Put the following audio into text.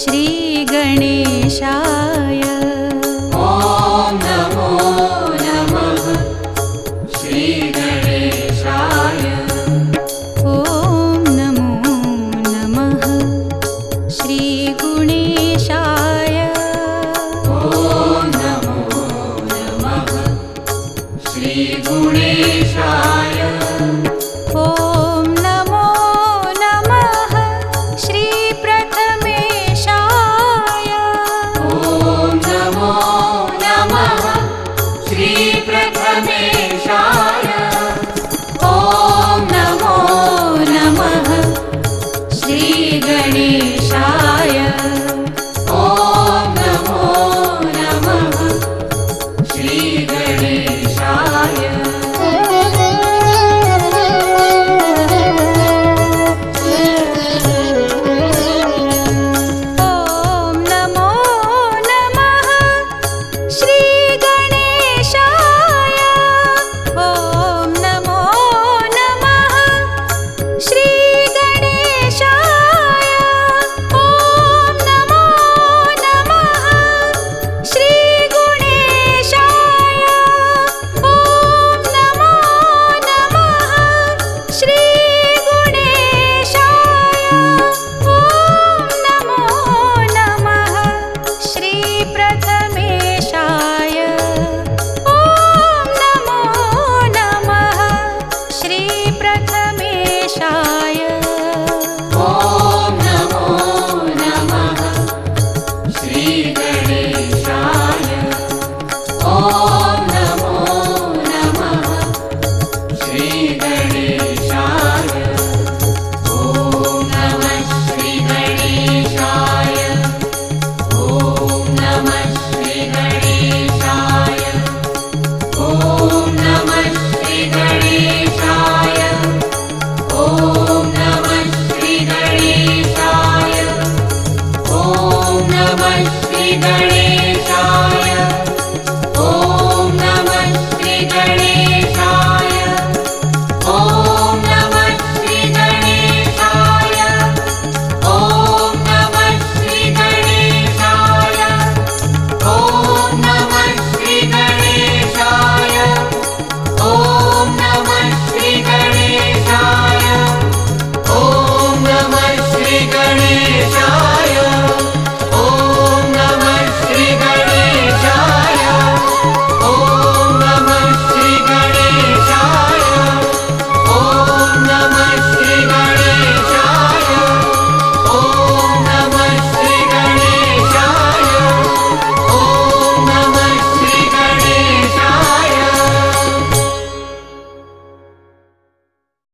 Shri Ganesha